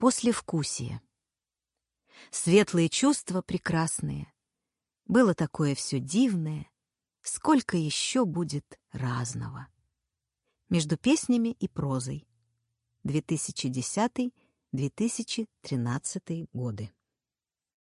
Послевкусие. Светлые чувства прекрасные. Было такое все дивное. Сколько еще будет разного. Между песнями и прозой. 2010-2013 годы.